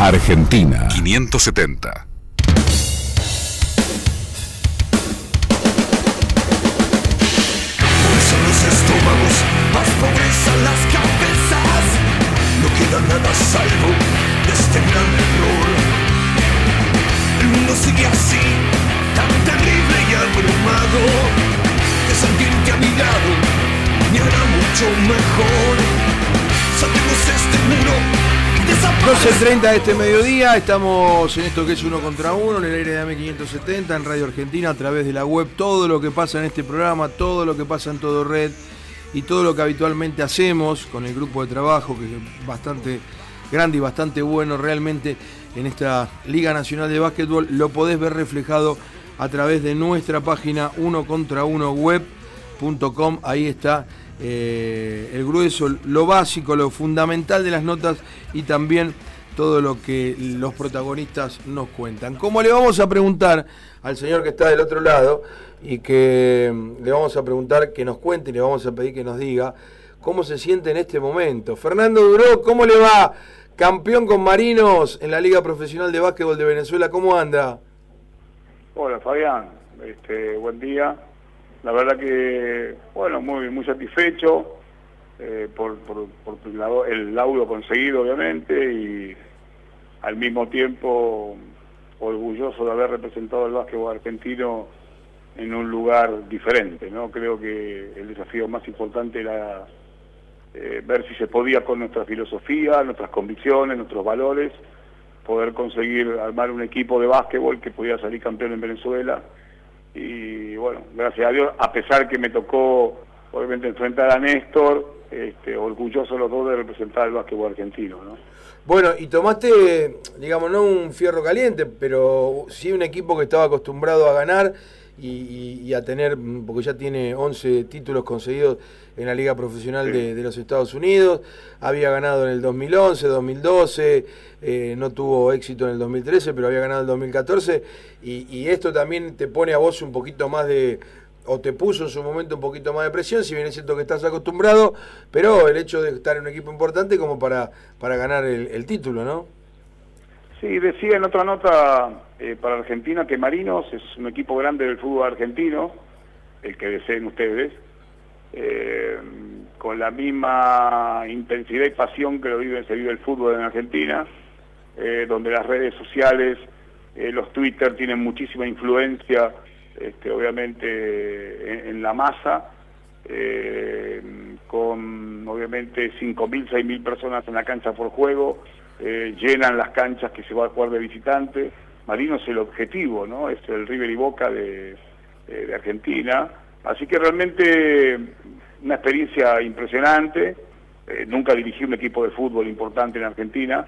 Argentina 570. Son los estómagos, más pobreza en las cabezas. No queda nada salvo de este gran error. El mundo sigue así, tan terrible y abrumado. Es alguien que a mi lado me hará mucho mejor. 12.30 de este mediodía, estamos en esto que es uno contra uno, en el aire de AM570, en Radio Argentina, a través de la web, todo lo que pasa en este programa, todo lo que pasa en todo red y todo lo que habitualmente hacemos con el grupo de trabajo, que es bastante grande y bastante bueno realmente en esta Liga Nacional de Básquetbol, lo podés ver reflejado a través de nuestra página uno contra uno web.com, ahí está eh, el grueso, lo básico, lo fundamental de las notas y también todo lo que los protagonistas nos cuentan. Como le vamos a preguntar al señor que está del otro lado y que mm, le vamos a preguntar que nos cuente y le vamos a pedir que nos diga cómo se siente en este momento. Fernando Duró, ¿cómo le va? Campeón con Marinos en la Liga Profesional de Básquetbol de Venezuela, ¿cómo anda? Hola Fabián, este, buen día. La verdad que, bueno, muy muy satisfecho eh, por, por, por el lau- el laudo conseguido, obviamente, y al mismo tiempo orgulloso de haber representado el básquetbol argentino en un lugar diferente, ¿no? Creo que el desafío más importante era eh, ver si se podía con nuestra filosofía, nuestras convicciones, nuestros valores, poder conseguir armar un equipo de básquetbol que pudiera salir campeón en Venezuela. Y bueno, gracias a Dios, a pesar que me tocó obviamente enfrentar a Néstor, este, orgulloso los dos de representar el básquetbol argentino, ¿no? Bueno, y tomaste, digamos, no un fierro caliente, pero sí un equipo que estaba acostumbrado a ganar y, y- y a tener, porque ya tiene 11 títulos conseguidos en la Liga Profesional Sí. de, de los Estados Unidos, había ganado en el 2011, 2012, eh, no tuvo éxito en el 2013, pero había ganado en el 2014, y, y esto también te pone a vos un poquito más de, o te puso en su momento un poquito más de presión, si bien es cierto que estás acostumbrado, pero el hecho de estar en un equipo importante como para, para ganar el, el título, ¿no? Sí, decía en otra nota eh, para Argentina que Marinos es un equipo grande del fútbol argentino, el que deseen ustedes, eh, con la misma intensidad y pasión que lo vive, se vive el fútbol en Argentina, eh, donde las redes sociales, los Twitter tienen muchísima influencia, este, obviamente, en, en la masa, con obviamente 5.000, 6.000 personas en la cancha por juego, eh, llenan las canchas que se va a jugar de visitante. Marino es el objetivo, ¿no? Es el River y Boca de, eh, Argentina. Así que realmente una experiencia impresionante. Eh, nunca dirigí un equipo de fútbol importante en Argentina.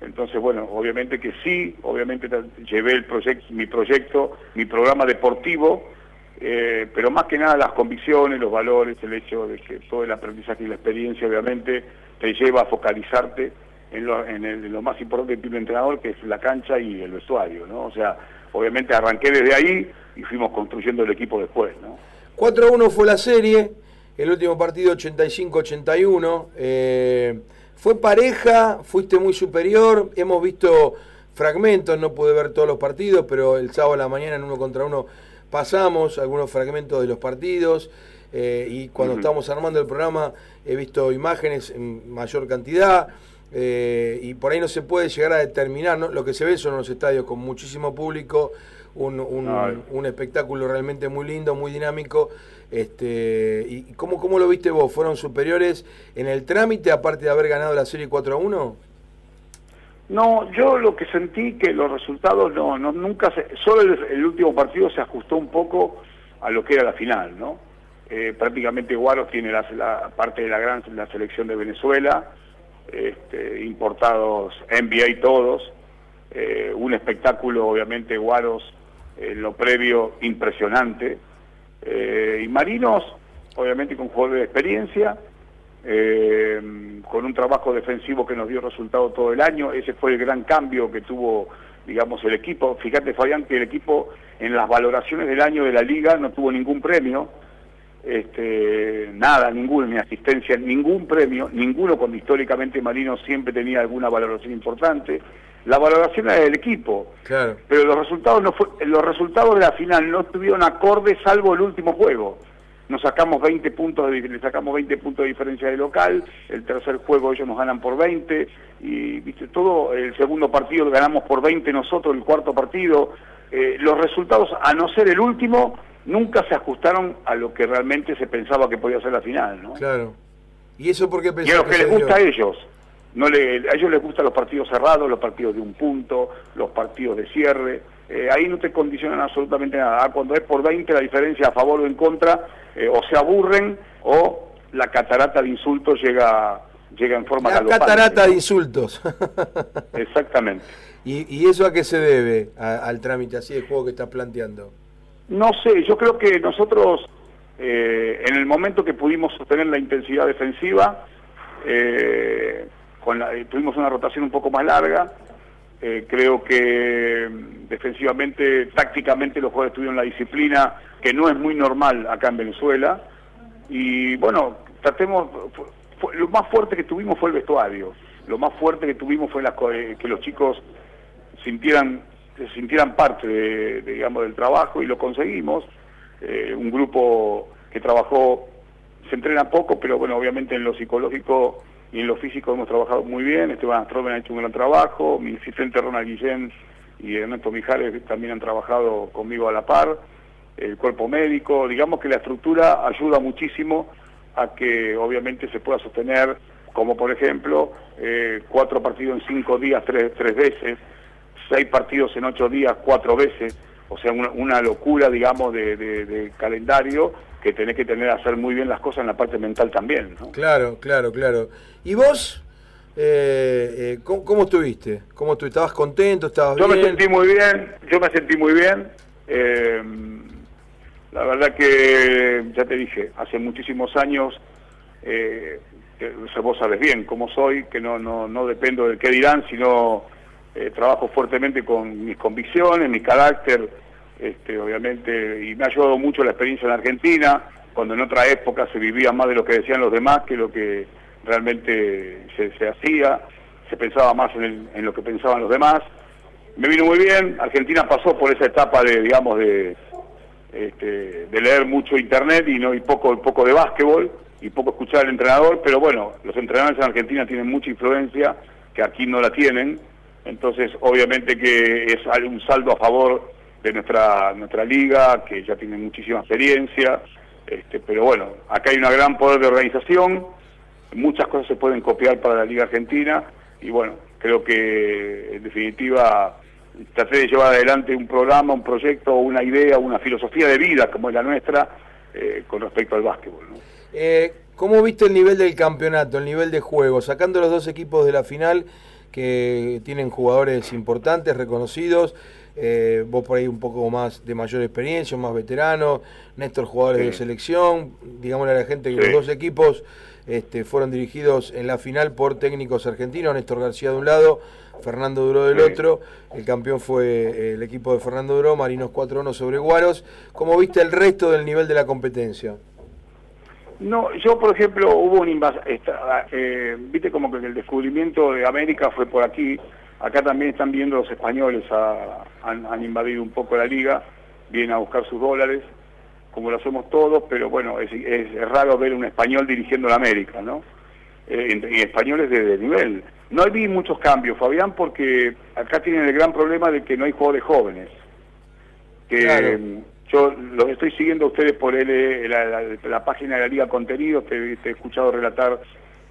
Entonces, bueno, obviamente que sí, obviamente llevé el proyecto, mi proyecto, mi programa deportivo, pero más que nada las convicciones, los valores, el hecho de que todo el aprendizaje y la experiencia obviamente te lleva a focalizarte en lo, en el- en lo más importante del primer entrenador, que es la cancha y el vestuario, ¿no? O sea, obviamente arranqué desde ahí y fuimos construyendo el equipo después, ¿no? 4-1 fue la serie, el último partido 85-81. eh, fue pareja, fuiste muy superior, hemos visto fragmentos, no pude ver todos los partidos, pero el sábado a la mañana en uno contra uno pasamos algunos fragmentos de los partidos. eh, y cuando estábamos armando el programa he visto imágenes en mayor cantidad eh, y por ahí no se puede llegar a determinar, ¿no? lo que se ve son los estadios con muchísimo público, un, un- un espectáculo realmente muy lindo, muy dinámico. Este, ¿Y cómo, cómo lo viste vos? ¿Fueron superiores en el trámite, aparte de haber ganado la serie 4 a 1? No, yo lo que sentí que los resultados no, no nunca se, solo el, el último partido se ajustó un poco a lo que era la final, ¿no? Eh, prácticamente Guaros tiene la, la parte de la gran la selección de Venezuela, este, importados NBA todos, eh, un espectáculo obviamente Guaros en lo previo impresionante, eh, y Marinos obviamente con jugadores de experiencia, eh, con un trabajo defensivo que nos dio resultado todo el año. Ese fue el gran cambio que tuvo, digamos, el equipo. Fíjate, Fabián, que el equipo en las valoraciones del año de la liga no tuvo ningún premio. Este, nada, ninguno, ni asistencia, ningún premio, ninguno cuando históricamente Marino siempre tenía alguna valoración importante. La valoración era del equipo, Claro. pero los resultados no fue, los resultados de la final no estuvieron acordes salvo el último juego. Nos sacamos 20 puntos, de, le sacamos 20 puntos de diferencia de local, el tercer juego ellos nos ganan por 20 y viste todo, el segundo partido ganamos por 20 nosotros, el cuarto partido, eh, los resultados a no ser el último nunca se ajustaron a lo que realmente se pensaba que podía ser la final, ¿no? Claro. ¿Y eso por qué Y a pensás lo que les gusta a ellos. No le, a ellos les gustan los partidos cerrados, los partidos de un punto, los partidos de cierre. Eh, ahí no te condicionan absolutamente nada. Ah, Cuando es por 20 la diferencia a favor o en contra, eh, o se aburren o la catarata de insultos llega, llega en forma La catarata ¿no? de insultos. Exactamente. ¿Y, y eso a qué se debe a- al trámite así de juego que estás planteando? No sé, yo creo que nosotros, eh, en el momento que pudimos sostener la intensidad defensiva, eh, con la- eh, tuvimos una rotación un poco más larga, eh, creo que mm, defensivamente, tácticamente los jugadores tuvieron la disciplina que no es muy normal acá en Venezuela, y bueno, tratemos, fu- fu- lo más fuerte que tuvimos fue el vestuario, lo más fuerte que tuvimos fue las eh, que los chicos sintieran se sintieran parte de, digamos del trabajo y lo conseguimos. Eh, un grupo que trabajó se entrena poco pero bueno obviamente en lo psicológico y en lo físico hemos trabajado muy bien. Esteban Astromen ha hecho un gran trabajo. Mi asistente Ronald Guillén y Ernesto Mijares también han trabajado conmigo a la par. El cuerpo médico digamos que la estructura ayuda muchísimo a que obviamente se pueda sostener como por ejemplo eh, cuatro partidos en cinco días tres, tres veces seis partidos en ocho días cuatro veces, o sea, una, una locura, digamos, de, de- de calendario que tenés que tener a hacer muy bien las cosas en la parte mental también, ¿no? Claro, claro, claro. ¿Y vos? Eh, eh, ¿cómo, cómo estuviste? ¿Cómo estuviste? ¿Estabas contento? ¿Estabas Yo me sentí muy bien, yo me sentí muy bien. eh, la verdad que, ya te dije, hace muchísimos años, eh, vos sabes bien cómo soy, que no, no, no dependo del qué dirán, sino eh, trabajo fuertemente con mis convicciones, mi carácter, este, obviamente, y me ha ayudado mucho la experiencia en Argentina, cuando en otra época se vivía más de lo que decían los demás que lo que realmente se, se hacía, se pensaba más en, el- en lo que pensaban los demás. Me vino muy bien, Argentina pasó por esa etapa de, digamos, de, este, de leer mucho internet y no y poco poco de básquetbol y poco escuchar al entrenador, pero bueno, los entrenadores en Argentina tienen mucha influencia que aquí no la tienen, entonces obviamente que es un saldo a favor de nuestra nuestra liga, que ya tiene muchísima experiencia, este, pero bueno, acá hay una gran poder de organización, muchas cosas se pueden copiar para la liga argentina y bueno, creo que en definitiva traté de llevar adelante un programa, un proyecto, una idea, una filosofía de vida como es la nuestra eh, con respecto al básquetbol. Eh, ¿Cómo viste el nivel del campeonato, el nivel de juego? Sacando los dos equipos de la final que tienen jugadores importantes, reconocidos, eh, vos por ahí un poco más de mayor experiencia, más veterano, Néstor jugadores Sí. de selección, digámosle a la gente que Sí. los dos equipos este, fueron dirigidos en la final por técnicos argentinos, Néstor García de un lado, Fernando Duró del Sí. otro, el campeón fue eh, el equipo de Fernando Duró, Marinos 4-1 sobre Guaros. ¿Cómo viste el resto del nivel de la competencia? No, yo por ejemplo hubo un invas esta- eh, viste como que el descubrimiento de América fue por aquí, acá también están viendo los españoles, a- han, han invadido un poco la liga, vienen a buscar sus dólares, como lo hacemos todos, pero bueno, es, es- es raro ver un español dirigiendo la América, ¿no? Eh, y españoles de, de nivel. No vi muchos cambios, Fabián, porque acá tienen el gran problema de que no hay jugadores jóvenes. Que Claro. Yo los estoy siguiendo a ustedes por el, la, página de la Liga Contenidos, te, he escuchado relatar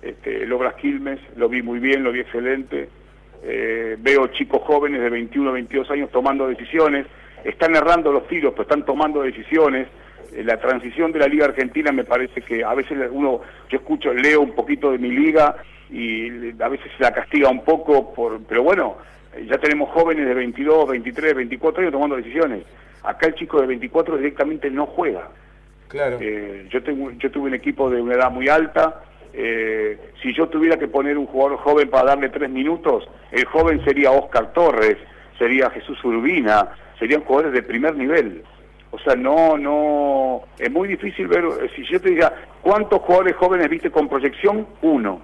este, el Obras Quilmes, lo vi muy bien, lo vi excelente. Eh, veo chicos jóvenes de 21, 22 años tomando decisiones, están errando los tiros, pero están tomando decisiones. Eh, la transición de la Liga Argentina me parece que a veces uno, yo escucho, leo un poquito de mi liga y a veces se la castiga un poco, por, pero bueno, ya tenemos jóvenes de 22, 23, 24 años tomando decisiones. Acá el chico de 24 directamente no juega. Claro. Eh, yo, tengo, yo tuve un equipo de una edad muy alta. eh, si yo tuviera que poner un jugador joven para darle tres minutos, el joven sería Oscar Torres, sería Jesús Urbina, serían jugadores de primer nivel. O sea, no, no, es muy difícil ver, si yo te diga, ¿cuántos jugadores jóvenes viste con proyección? Uno.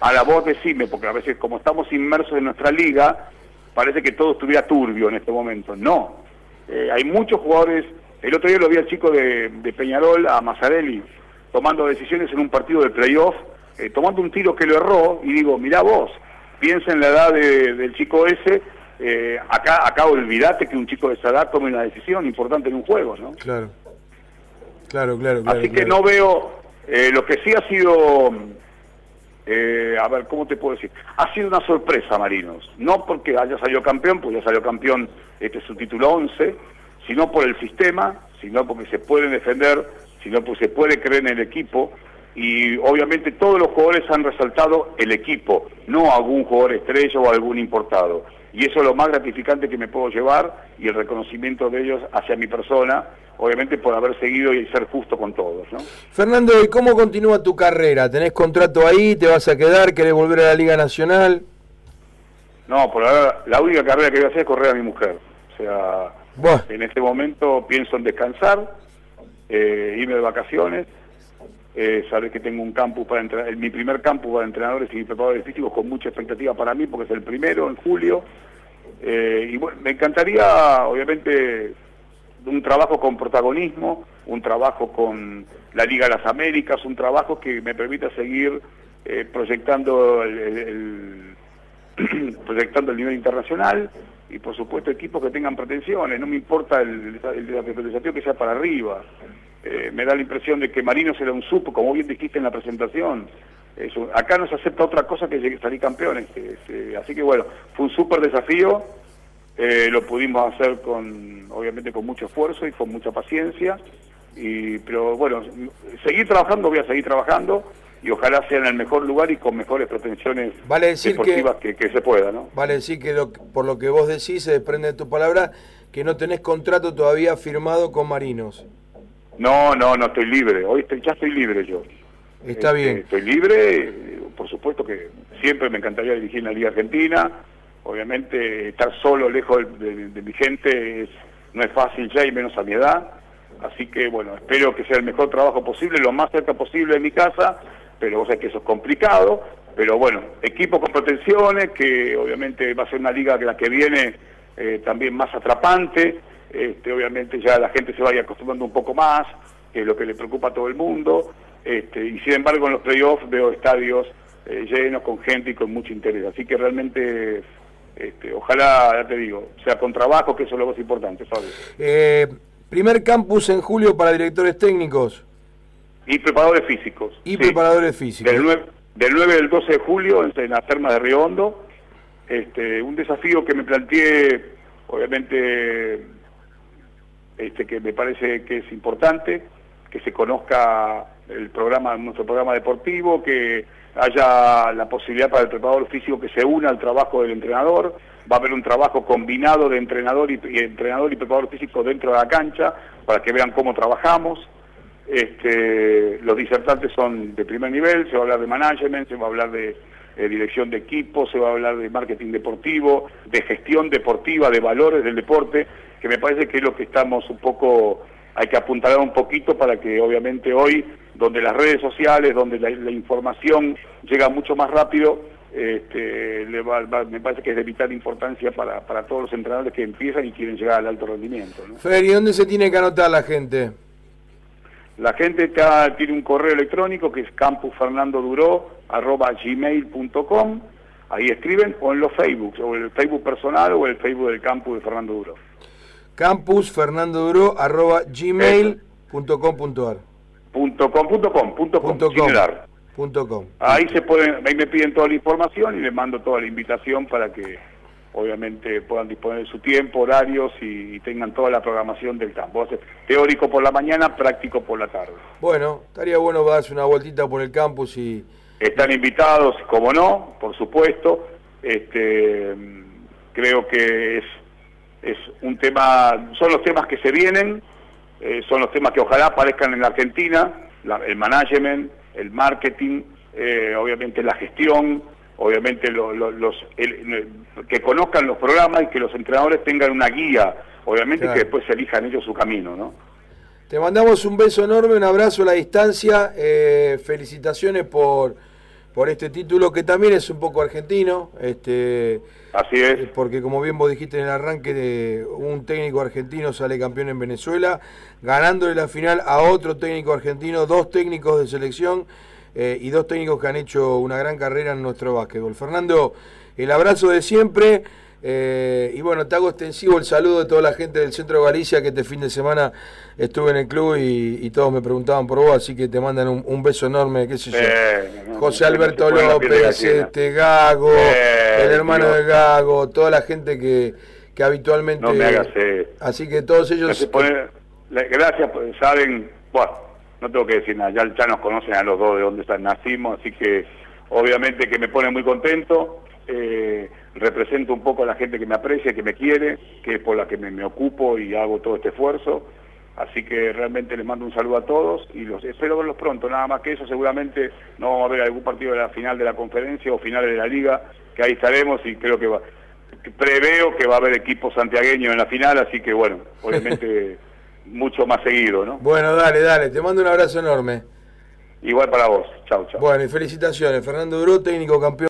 A la voz decime, porque a veces como estamos inmersos en nuestra liga, parece que todo estuviera turbio en este momento. No, eh, hay muchos jugadores, el otro día lo vi al chico de, Peñarol, a Mazzarelli, tomando decisiones en un partido de playoff, eh, tomando un tiro que lo erró, y digo, mirá vos, piensa en la edad del chico ese, eh, acá, acá olvidate que un chico de esa edad tome una decisión importante en un juego, ¿no? Claro, claro, claro. Así que no veo, eh, lo que sí ha sido, eh, a ver, ¿cómo te puedo decir? Ha sido una sorpresa, Marinos, no porque haya salido campeón, pues ya salió campeón, este es su título 11, sino por el sistema, sino porque se puede defender, sino porque se puede creer en el equipo, y obviamente todos los jugadores han resaltado el equipo, no algún jugador estrella o algún importado y eso es lo más gratificante que me puedo llevar y el reconocimiento de ellos hacia mi persona, obviamente por haber seguido y ser justo con todos. ¿no? Fernando, ¿y cómo continúa tu carrera? ¿Tenés contrato ahí? ¿Te vas a quedar? ¿Querés volver a la Liga Nacional? No, por ahora la única carrera que voy a hacer es correr a mi mujer. O sea, en este momento pienso en descansar, eh, irme de vacaciones, eh, saber que tengo un campus para entrenar, mi primer campus para entrenadores y preparadores físicos con mucha expectativa para mí porque es el primero en julio. Eh, y bueno, me encantaría, obviamente, un trabajo con protagonismo, un trabajo con la Liga de las Américas, un trabajo que me permita seguir eh, proyectando el, proyectando el nivel internacional y por supuesto equipos que tengan pretensiones, no me importa el, desafío que sea para arriba, eh, me da la impresión de que Marinos era un supo, como bien dijiste en la presentación. acá no se acepta otra cosa que salir campeones. así que bueno, fue un súper desafío. Eh, lo pudimos hacer con, obviamente, con mucho esfuerzo y con mucha paciencia. Y, pero bueno, seguir trabajando, voy a seguir trabajando y ojalá sea en el mejor lugar y con mejores pretensiones deportivas que, se pueda, ¿no? Vale decir que por lo que vos decís, se desprende de tu palabra, que no tenés contrato todavía firmado con Marinos. No, no, no estoy libre. Hoy estoy, ya estoy libre yo. Está este, bien. Estoy libre, por supuesto que siempre me encantaría dirigir la Liga Argentina. Obviamente estar solo lejos de, mi gente es, no es fácil ya y menos a mi edad. Así que bueno, espero que sea el mejor trabajo posible, lo más cerca posible de mi casa, pero vos sabés que eso es complicado. Pero bueno, equipo con pretensiones, que obviamente va a ser una liga que la que viene eh, también más atrapante este, obviamente ya la gente se vaya acostumbrando un poco más, que es lo que le preocupa a todo el mundo, este, y sin embargo en los playoffs veo estadios eh, llenos con gente y con mucho interés, así que realmente este, ojalá, ya te digo, sea con trabajo, que eso es lo más importante, eh, primer campus en julio para directores técnicos. Y preparadores físicos. Y preparadores físicos. Del 9, del 9 del 12 de julio en, las termas de Río Hondo. Este, un desafío que me planteé, obviamente este, que me parece que es importante, que se conozca el programa, nuestro programa deportivo, que haya la posibilidad para el preparador físico que se una al trabajo del entrenador, va a haber un trabajo combinado de entrenador y, entrenador y preparador físico dentro de la cancha para que vean cómo trabajamos. Este, los disertantes son de primer nivel, se va a hablar de management, se va a hablar de dirección de equipo, se va a hablar de marketing deportivo, de gestión deportiva, de valores del deporte, que me parece que es lo que estamos un poco, hay que apuntar un poquito para que obviamente hoy, donde las redes sociales, donde la, información llega mucho más rápido, este, me parece que es de vital importancia para, todos los entrenadores que empiezan y quieren llegar al alto rendimiento. ¿no? Fer, ¿y dónde se tiene que anotar la gente? La gente tiene un correo electrónico que es campusfernandoduró.gmail.com Ahí escriben o en los Facebook, o el Facebook personal o el Facebook del campus de Fernando Duró campusfernandoduro.gmail.com.ar punto com, punto com, punto com, punto com. Ahí se pueden, ahí me piden toda la información y les mando toda la invitación para que obviamente puedan disponer de su tiempo, horarios y, tengan toda la programación del campo. teórico por la mañana, práctico por la tarde. Bueno, estaría bueno darse una vueltita por el campus y... Están invitados, como no, por supuesto. Este, creo que es es un tema, son los temas que se vienen, eh, son los temas que ojalá aparezcan en la Argentina, el management, el marketing, eh, obviamente la gestión, obviamente los que conozcan los programas y que los entrenadores tengan una guía, obviamente que después se elijan ellos su camino, ¿no? Te mandamos un beso enorme, un abrazo a la distancia, eh, felicitaciones por, por este título que también es un poco argentino. Este, Así es. Eh, porque como bien vos dijiste en el arranque, de un técnico argentino sale campeón en Venezuela, ganándole la final a otro técnico argentino, dos técnicos de selección eh, y dos técnicos que han hecho una gran carrera en nuestro básquetbol. Fernando, el abrazo de siempre. Eh, y bueno, te hago extensivo el saludo de toda la gente del centro de Galicia que este fin de semana estuve en el club y, todos me preguntaban por vos, así que te mandan un, beso enorme, qué sé yo. José Alberto López, este Gago, el hermano de Gago, toda la gente que, que habitualmente... No me hagas Así que todos ellos... gracias, pues, saben, bueno, no tengo que decir nada, ya, ya nos conocen a los dos de dónde están, nacimos, así que obviamente que me pone muy contento. Eh, represento un poco a la gente que me aprecia, que me quiere, que es por la que me, ocupo y hago todo este esfuerzo. Así que realmente les mando un saludo a todos y los espero verlos pronto. Nada más que eso, seguramente no vamos a ver algún partido de la final de la conferencia o finales de la liga, que ahí estaremos y creo que va, preveo que va a haber equipo santiagueño en la final, así que bueno, obviamente mucho más seguido, ¿no? Bueno, dale, dale, te mando un abrazo enorme. Igual para vos, chau, chau. Bueno, y felicitaciones, Fernando Duró, técnico campeón.